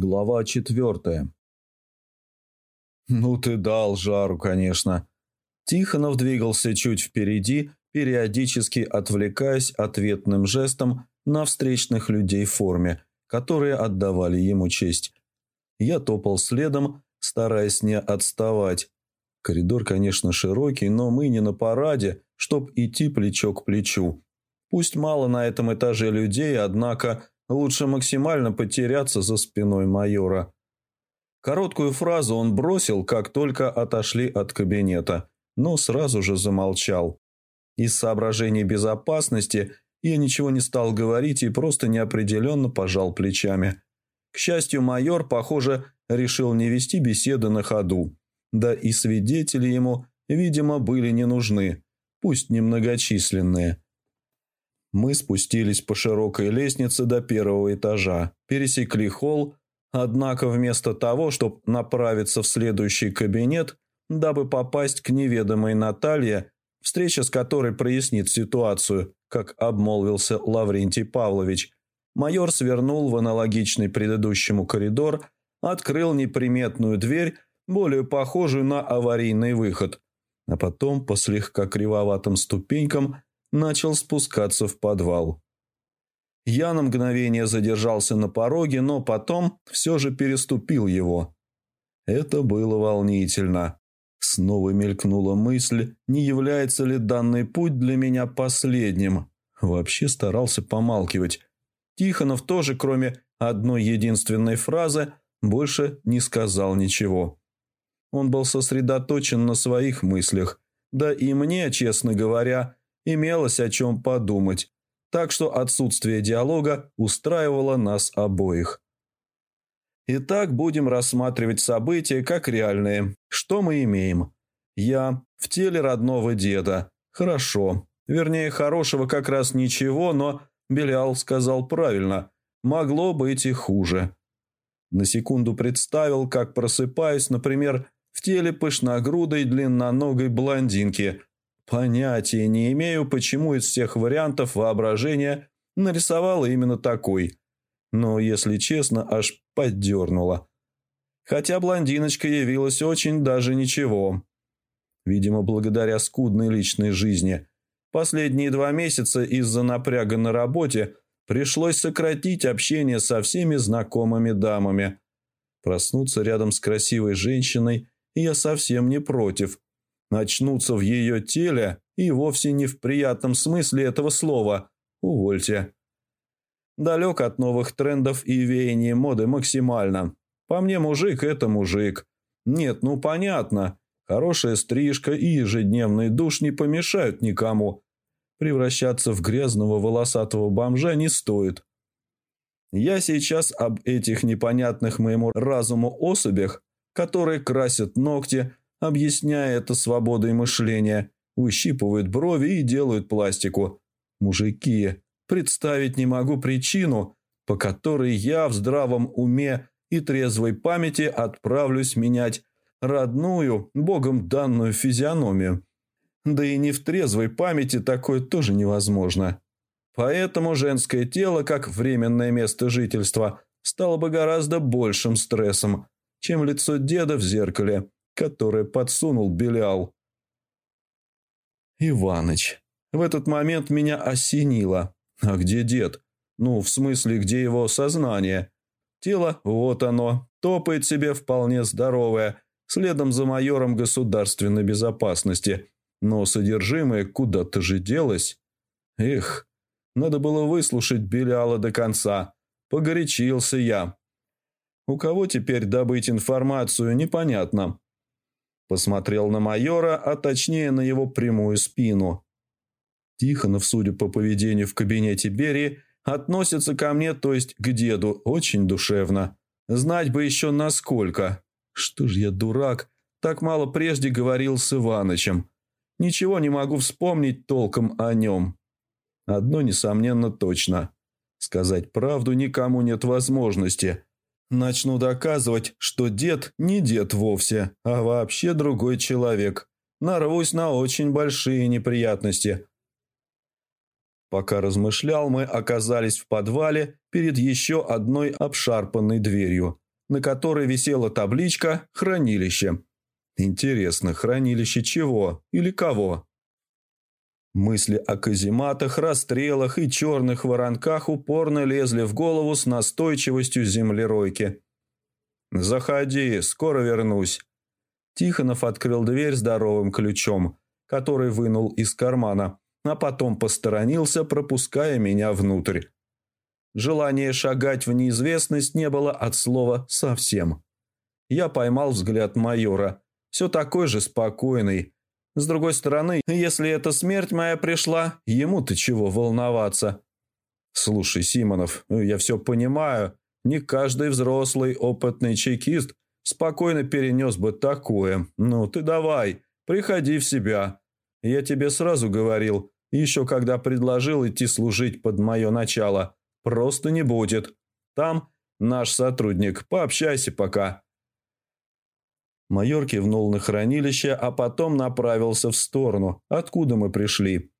Глава четвертая. «Ну ты дал жару, конечно». Тихонов двигался чуть впереди, периодически отвлекаясь ответным жестом на встречных людей в форме, которые отдавали ему честь. Я топал следом, стараясь не отставать. Коридор, конечно, широкий, но мы не на параде, чтоб идти плечо к плечу. Пусть мало на этом этаже людей, однако Лучше максимально потеряться за спиной майора. Короткую фразу он бросил, как только отошли от кабинета, но сразу же замолчал. Из соображений безопасности я ничего не стал говорить и просто неопределенно пожал плечами. К счастью, майор, похоже, решил не вести беседы на ходу. Да и свидетели ему, видимо, были не нужны, пусть немногочисленные. Мы спустились по широкой лестнице до первого этажа, пересекли холл, однако вместо того, чтобы направиться в следующий кабинет, дабы попасть к неведомой Наталье, встреча с которой прояснит ситуацию, как обмолвился Лаврентий Павлович, майор свернул в аналогичный предыдущему коридор, открыл неприметную дверь, более похожую на аварийный выход, а потом по слегка кривоватым ступенькам – начал спускаться в подвал. Я на мгновение задержался на пороге, но потом все же переступил его. Это было волнительно. Снова мелькнула мысль, не является ли данный путь для меня последним. Вообще старался помалкивать. Тихонов тоже, кроме одной единственной фразы, больше не сказал ничего. Он был сосредоточен на своих мыслях. Да и мне, честно говоря, имелось о чем подумать, так что отсутствие диалога устраивало нас обоих. Итак, будем рассматривать события как реальные. Что мы имеем? Я в теле родного деда. Хорошо. Вернее, хорошего как раз ничего, но Белял сказал правильно. Могло быть и хуже. На секунду представил, как просыпаюсь, например, в теле пышногрудой длинноногой блондинки – Понятия не имею, почему из всех вариантов воображения нарисовала именно такой. Но, если честно, аж поддернула. Хотя блондиночка явилась очень даже ничего. Видимо, благодаря скудной личной жизни. Последние два месяца из-за напряга на работе пришлось сократить общение со всеми знакомыми дамами. Проснуться рядом с красивой женщиной я совсем не против – начнутся в ее теле и вовсе не в приятном смысле этого слова. Увольте. Далек от новых трендов и веяний моды максимально. По мне, мужик – это мужик. Нет, ну понятно. Хорошая стрижка и ежедневный душ не помешают никому. Превращаться в грязного волосатого бомжа не стоит. Я сейчас об этих непонятных моему разуму особях, которые красят ногти, объясняя это свободой мышления, выщипывают брови и делают пластику. Мужики, представить не могу причину, по которой я в здравом уме и трезвой памяти отправлюсь менять родную, богом данную физиономию. Да и не в трезвой памяти такое тоже невозможно. Поэтому женское тело, как временное место жительства, стало бы гораздо большим стрессом, чем лицо деда в зеркале которое подсунул Белял. Иваныч. В этот момент меня осенило. А где дед? Ну, в смысле, где его сознание? Тело, вот оно, топает себе вполне здоровое, следом за майором государственной безопасности. Но содержимое куда-то же делось. Эх, надо было выслушать Беляла до конца. Погорячился я. У кого теперь добыть информацию, непонятно. Посмотрел на майора, а точнее на его прямую спину. Тихонов, судя по поведению в кабинете Берии, относится ко мне, то есть к деду, очень душевно. Знать бы еще насколько. Что ж я дурак, так мало прежде говорил с Иванычем. Ничего не могу вспомнить толком о нем. Одно, несомненно, точно. Сказать правду никому нет возможности. Начну доказывать, что дед не дед вовсе, а вообще другой человек. Нарвусь на очень большие неприятности. Пока размышлял, мы оказались в подвале перед еще одной обшарпанной дверью. на которой висела табличка «Хранилище». Интересно, хранилище чего или кого? Мысли о казематах, расстрелах и черных воронках упорно лезли в голову с настойчивостью землеройки. «Заходи, скоро вернусь». Тихонов открыл дверь здоровым ключом, который вынул из кармана, а потом посторонился, пропуская меня внутрь. Желания шагать в неизвестность не было от слова «совсем». Я поймал взгляд майора, все такой же спокойный. С другой стороны, если эта смерть моя пришла, ему-то чего волноваться? Слушай, Симонов, я все понимаю, не каждый взрослый опытный чекист спокойно перенес бы такое. Ну, ты давай, приходи в себя. Я тебе сразу говорил, еще когда предложил идти служить под мое начало. Просто не будет. Там наш сотрудник, пообщайся пока. Майор кивнул на хранилище, а потом направился в сторону, откуда мы пришли.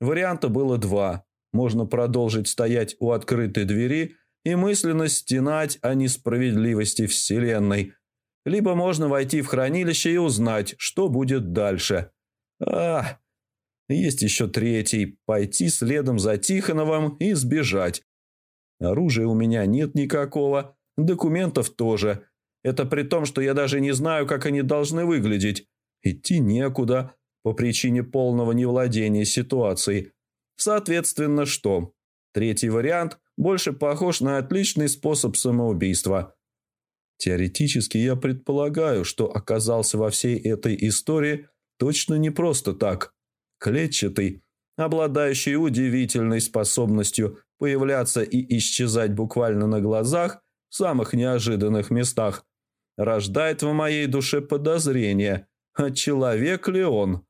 Варианта было два. Можно продолжить стоять у открытой двери и мысленно стенать о несправедливости Вселенной. Либо можно войти в хранилище и узнать, что будет дальше. А, есть еще третий – пойти следом за Тихоновым и сбежать. Оружия у меня нет никакого, документов тоже – это при том, что я даже не знаю, как они должны выглядеть. Идти некуда по причине полного невладения ситуацией. Соответственно, что? Третий вариант больше похож на отличный способ самоубийства. Теоретически я предполагаю, что оказался во всей этой истории точно не просто так. Клетчатый, обладающий удивительной способностью появляться и исчезать буквально на глазах в самых неожиданных местах, рождает в моей душе подозрение, а человек ли он?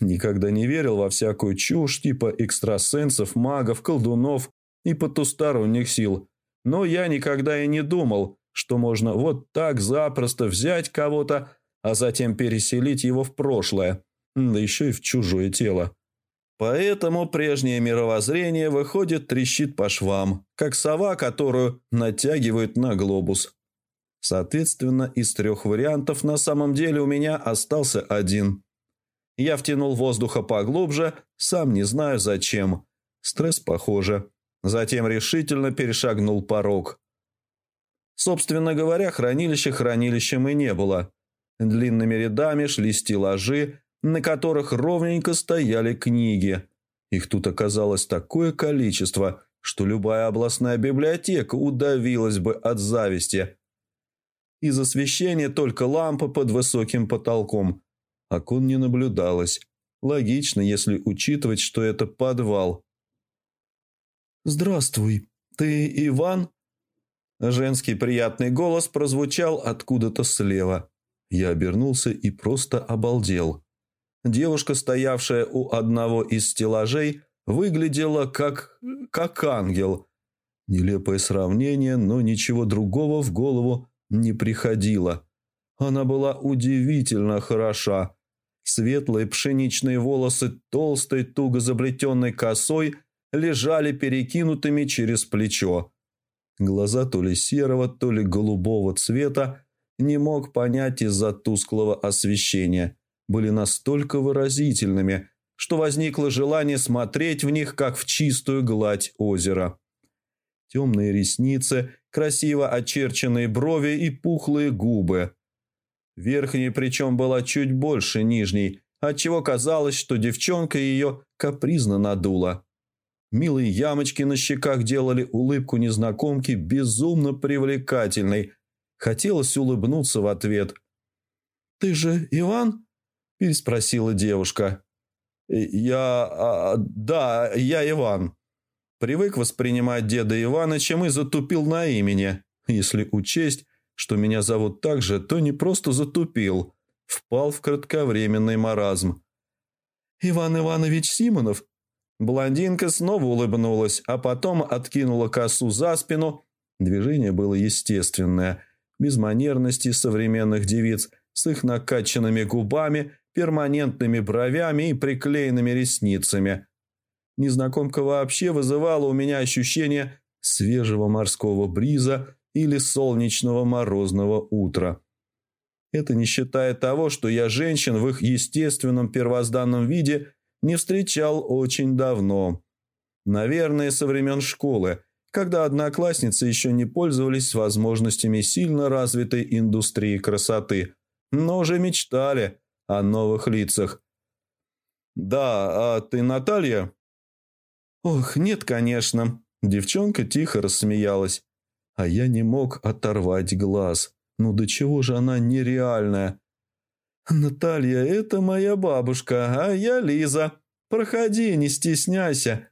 Никогда не верил во всякую чушь типа экстрасенсов, магов, колдунов и потусторонних сил. Но я никогда и не думал, что можно вот так запросто взять кого-то, а затем переселить его в прошлое, да еще и в чужое тело. Поэтому прежнее мировоззрение выходит трещит по швам, как сова, которую натягивают на глобус. Соответственно, из трех вариантов на самом деле у меня остался один. Я втянул воздуха поглубже, сам не знаю зачем. Стресс похоже. Затем решительно перешагнул порог. Собственно говоря, хранилища хранилищем и не было. Длинными рядами шли стеллажи, на которых ровненько стояли книги. Их тут оказалось такое количество, что любая областная библиотека удавилась бы от зависти. Из освещения только лампа под высоким потолком. Окон не наблюдалось. Логично, если учитывать, что это подвал. «Здравствуй. Ты Иван?» Женский приятный голос прозвучал откуда-то слева. Я обернулся и просто обалдел. Девушка, стоявшая у одного из стеллажей, выглядела как... как ангел. Нелепое сравнение, но ничего другого в голову не приходила. Она была удивительно хороша. Светлые пшеничные волосы толстой, туго заплетенной косой лежали перекинутыми через плечо. Глаза то ли серого, то ли голубого цвета, не мог понять из-за тусклого освещения, были настолько выразительными, что возникло желание смотреть в них, как в чистую гладь озера. Темные ресницы красиво очерченные брови и пухлые губы. Верхней причем была чуть больше нижней, отчего казалось, что девчонка ее капризно надула. Милые ямочки на щеках делали улыбку незнакомки безумно привлекательной. Хотелось улыбнуться в ответ. «Ты же Иван?» – переспросила девушка. «Я... А, да, я Иван», Привык воспринимать деда Иванычем и затупил на имени. Если учесть, что меня зовут так же, то не просто затупил, впал в кратковременный маразм. «Иван Иванович Симонов?» Блондинка снова улыбнулась, а потом откинула косу за спину. Движение было естественное, без манерности современных девиц с их накачанными губами, перманентными бровями и приклеенными ресницами – Незнакомка вообще вызывала у меня ощущение свежего морского бриза или солнечного морозного утра. Это не считая того, что я женщин в их естественном первозданном виде не встречал очень давно. Наверное, со времен школы, когда одноклассницы еще не пользовались возможностями сильно развитой индустрии красоты, но уже мечтали о новых лицах. «Да, а ты Наталья?» «Ох, нет, конечно». Девчонка тихо рассмеялась. А я не мог оторвать глаз. Ну до чего же она нереальная? «Наталья, это моя бабушка, а я Лиза. Проходи, не стесняйся».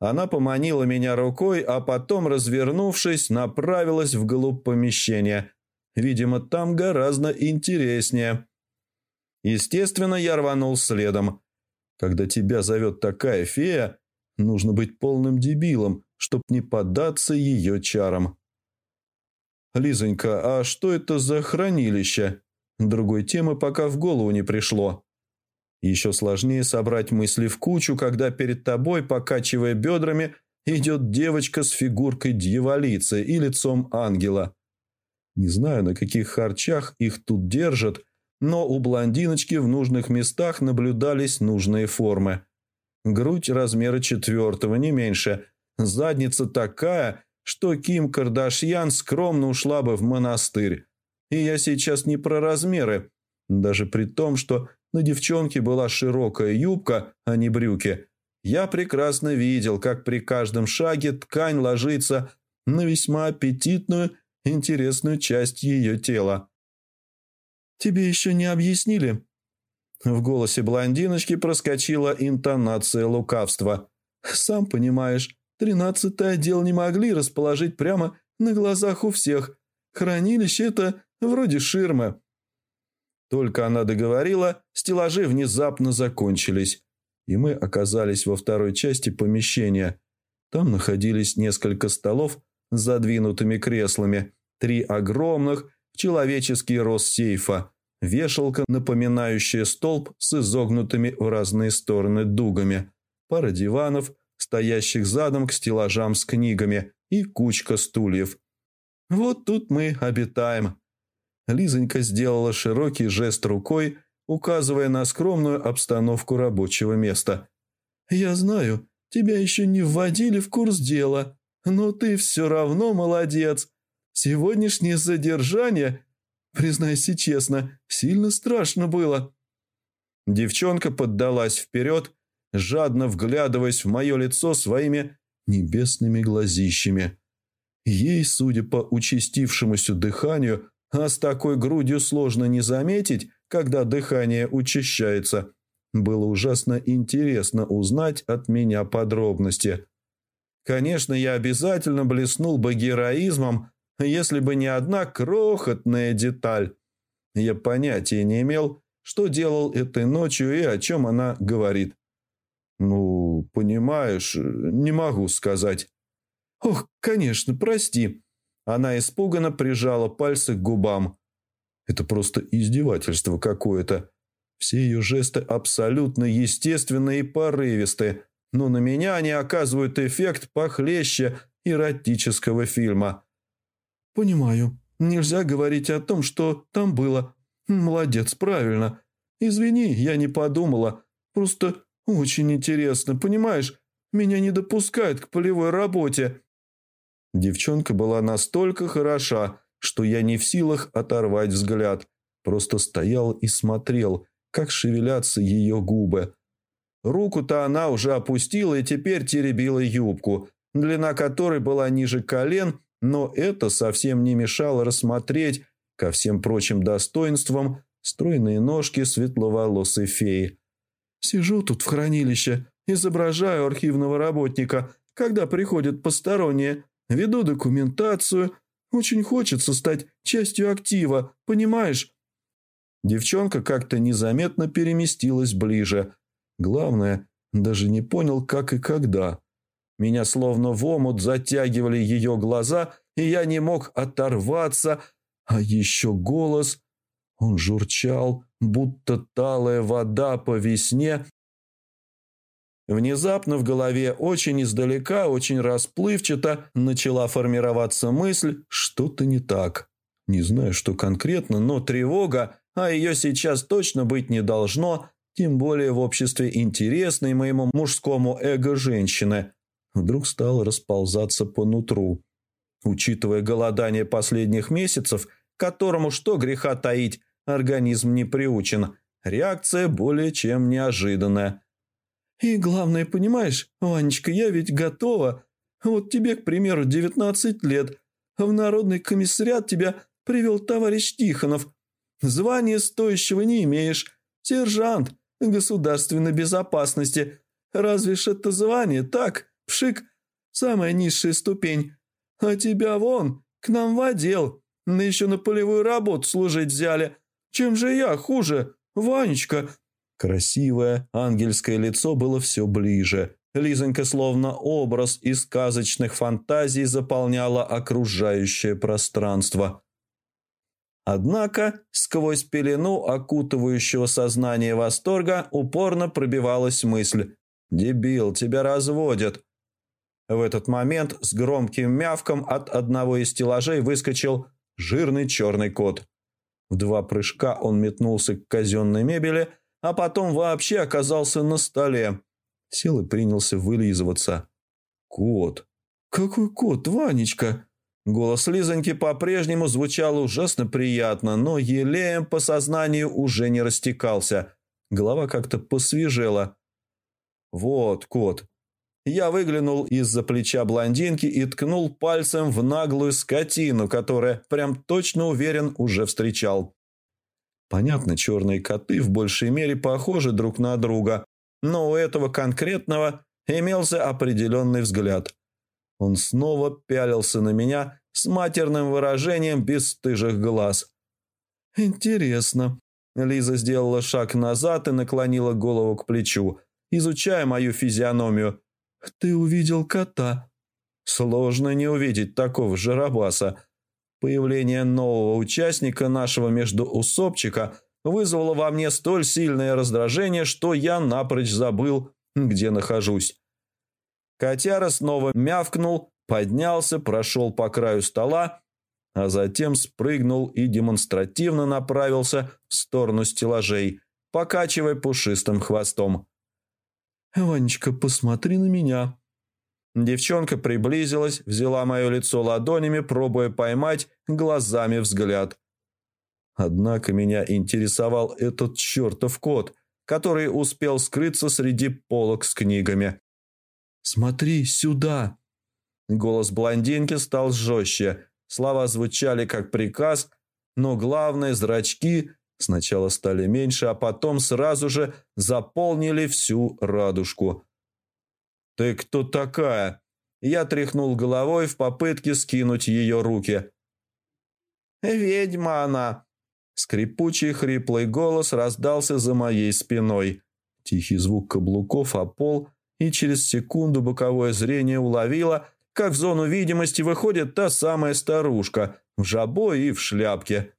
Она поманила меня рукой, а потом, развернувшись, направилась вглубь помещения. Видимо, там гораздо интереснее. Естественно, я рванул следом. Когда тебя зовет такая фея, нужно быть полным дебилом, чтоб не поддаться ее чарам. «Лизонька, а что это за хранилище?» Другой темы пока в голову не пришло. Еще сложнее собрать мысли в кучу, когда перед тобой, покачивая бедрами, идет девочка с фигуркой дьяволицы и лицом ангела. Не знаю, на каких харчах их тут держат, но у блондиночки в нужных местах наблюдались нужные формы. Грудь размера четвертого, не меньше. Задница такая, что Ким Кардашьян скромно ушла бы в монастырь. И я сейчас не про размеры, даже при том, что на девчонке была широкая юбка, а не брюки. Я прекрасно видел, как при каждом шаге ткань ложится на весьма аппетитную, интересную часть ее тела. «Тебе еще не объяснили?» В голосе блондиночки проскочила интонация лукавства. «Сам понимаешь, Тринадцатый отдел не могли расположить прямо на глазах у всех. Хранилище это вроде ширмы. Только она договорила, стеллажи внезапно закончились, и мы оказались во второй части помещения. Там находились несколько столов с задвинутыми креслами, три огромных в человеческий рост сейфа, вешалка, напоминающая столб с изогнутыми в разные стороны дугами, пара диванов – стоящих задом к стеллажам с книгами, и кучка стульев. «Вот тут мы обитаем». Лизонька сделала широкий жест рукой, указывая на скромную обстановку рабочего места. «Я знаю, тебя еще не вводили в курс дела, но ты все равно молодец. Сегодняшнее задержание, признайся честно, сильно страшно было». Девчонка поддалась вперед, жадно вглядываясь в мое лицо своими небесными глазищами. Ей, судя по участившемуся дыханию, а с такой грудью сложно не заметить, когда дыхание учащается, было ужасно интересно узнать от меня подробности. Конечно, я обязательно блеснул бы героизмом, если бы не одна крохотная деталь. Я понятия не имел, что делал этой ночью и о чем она говорит. «Ну, понимаешь, не могу сказать». «Ох, конечно, прости». Она испуганно прижала пальцы к губам. Это просто издевательство какое-то. Все ее жесты абсолютно естественные и порывистые, но на меня они оказывают эффект похлеще эротического фильма. «Понимаю. Нельзя говорить о том, что там было. Молодец, правильно. Извини, я не подумала. Просто «Очень интересно, понимаешь? Меня не допускают к полевой работе». Девчонка была настолько хороша, что я не в силах оторвать взгляд. Просто стоял и смотрел, как шевелятся ее губы. Руку-то она уже опустила и теперь теребила юбку, длина которой была ниже колен, но это совсем не мешало рассмотреть ко всем прочим достоинствам стройные ножки светловолосой феи. Сижу тут в хранилище, изображаю архивного работника, когда приходят посторонние, веду документацию. Очень хочется стать частью актива, понимаешь?» Девчонка как-то незаметно переместилась ближе. Главное, даже не понял, как и когда. Меня словно в омут затягивали ее глаза, и я не мог оторваться. А еще голос... Он журчал, будто талая вода по весне Внезапно в голове очень издалека, очень расплывчато начала формироваться мысль «что-то не так». Не знаю, что конкретно, но тревога, а ее сейчас точно быть не должно, тем более в обществе интересной моему мужскому эго женщины, вдруг стала расползаться по нутру. Учитывая голодание последних месяцев, которому что греха таить, организм не приучен, реакция более чем неожиданная – и главное, понимаешь, Ванечка, я ведь готова. Вот тебе, к примеру, 19 лет. В народный комиссариат тебя привел товарищ Тихонов. Звания стоящего не имеешь. Сержант государственной безопасности. Разве ж это звание так, пшик, самая низшая ступень. А тебя вон, к нам в отдел. Да еще на полевую работу служить взяли. Чем же я хуже, Ванечка?» Красивое ангельское лицо было все ближе. Лизонька словно образ из сказочных фантазий заполняла окружающее пространство. Однако сквозь пелену окутывающего сознание восторга упорно пробивалась мысль «Дебил, тебя разводят». В этот момент с громким мявком от одного из стеллажей выскочил жирный черный кот. В два прыжка он метнулся к казенной мебели – а потом вообще оказался на столе. Сел и принялся вылизываться. «Кот! Какой кот, Ванечка?» Голос Лизоньки по-прежнему звучал ужасно приятно, но елеем по сознанию уже не растекался. Голова как-то посвежела. «Вот, кот!» Я выглянул из-за плеча блондинки и ткнул пальцем в наглую скотину, которая, прям точно уверен, уже встречал. Понятно, черные коты в большей мере похожи друг на друга, но у этого конкретного имелся определенный взгляд. Он снова пялился на меня с матерным выражением бесстыжих глаз. «Интересно». Лиза сделала шаг назад и наклонила голову к плечу, изучая мою физиономию. «Ты увидел кота?» «Сложно не увидеть такого жарабаса. Появление нового участника нашего междуусобчика вызвало во мне столь сильное раздражение, что я напрочь забыл, где нахожусь. Котяра снова мявкнул, поднялся, прошел по краю стола, а затем спрыгнул и демонстративно направился в сторону стеллажей, покачивая пушистым хвостом. «Ванечка, посмотри на меня», Девчонка приблизилась, взяла мое лицо ладонями, пробуя поймать глазами взгляд. Однако меня интересовал этот чертов кот, который успел скрыться среди полок с книгами. «Смотри сюда!» Голос блондинки стал жестче. Слова звучали как приказ, но главное, зрачки сначала стали меньше, а потом сразу же заполнили всю радужку. «Ты кто такая?» Я тряхнул головой в попытке скинуть ее руки. «Ведьма она!» Скрипучий хриплый голос раздался за моей спиной. Тихий звук каблуков о пол, и через секунду боковое зрение уловило, как в зону видимости выходит та самая старушка в жабо и в шляпке.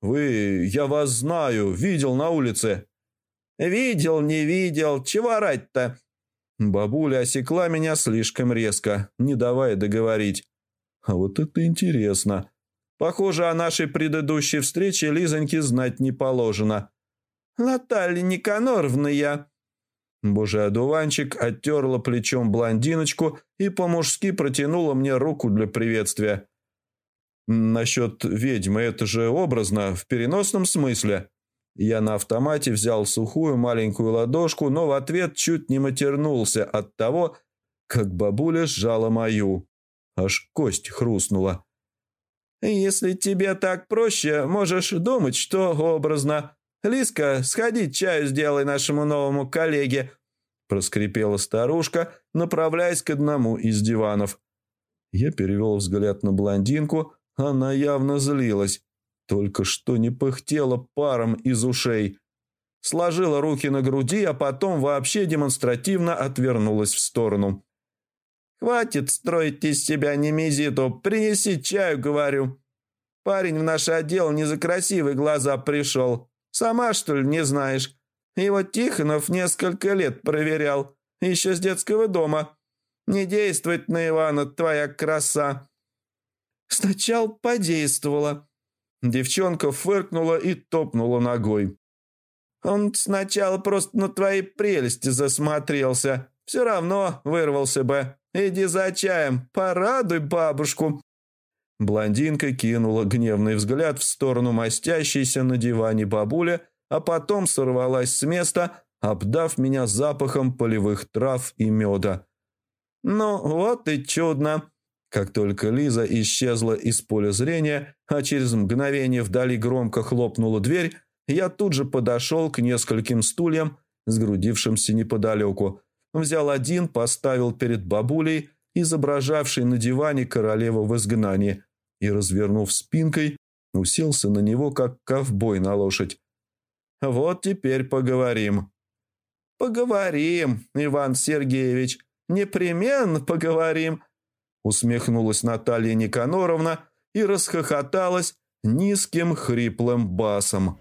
«Вы... я вас знаю, видел на улице». «Видел, не видел, чего орать-то?» Бабуля осекла меня слишком резко, не давая договорить. А вот это интересно. Похоже, о нашей предыдущей встрече Лизоньке знать не положено. «Наталья Никаноровна я...» Божий одуванчик оттерла плечом блондиночку и по-мужски протянула мне руку для приветствия. «Насчет ведьмы это же образно, в переносном смысле?» Я на автомате взял сухую маленькую ладошку, но в ответ чуть не матернулся от того, как бабуля сжала мою. Аж кость хрустнула. «Если тебе так проще, можешь думать, что образно. Лиска, сходи чаю сделай нашему новому коллеге», проскрипела старушка, направляясь к одному из диванов. Я перевел взгляд на блондинку, она явно злилась. Только что не пыхтела паром из ушей. Сложила руки на груди, а потом вообще демонстративно отвернулась в сторону. «Хватит строить из себя немезиту, принеси чаю, говорю. Парень в наш отдел не за красивые глаза пришел. Сама, что ли, не знаешь? Его Тихонов несколько лет проверял, еще с детского дома. Не действует на Ивана твоя краса». «Сначала подействовала». Девчонка фыркнула и топнула ногой. «Он сначала просто на твои прелести засмотрелся. Все равно вырвался бы. Иди за чаем, порадуй бабушку». Блондинка кинула гневный взгляд в сторону мастящейся на диване бабуля, а потом сорвалась с места, обдав меня запахом полевых трав и меда. «Ну, вот и чудно!» Как только Лиза исчезла из поля зрения, а через мгновение вдали громко хлопнула дверь, я тут же подошел к нескольким стульям, сгрудившимся неподалеку. Взял один, поставил перед бабулей, изображавшей на диване королеву в изгнании, и, развернув спинкой, уселся на него, как ковбой на лошадь. «Вот теперь поговорим». «Поговорим, Иван Сергеевич, непременно поговорим», усмехнулась Наталья Никаноровна и расхохоталась низким хриплым басом.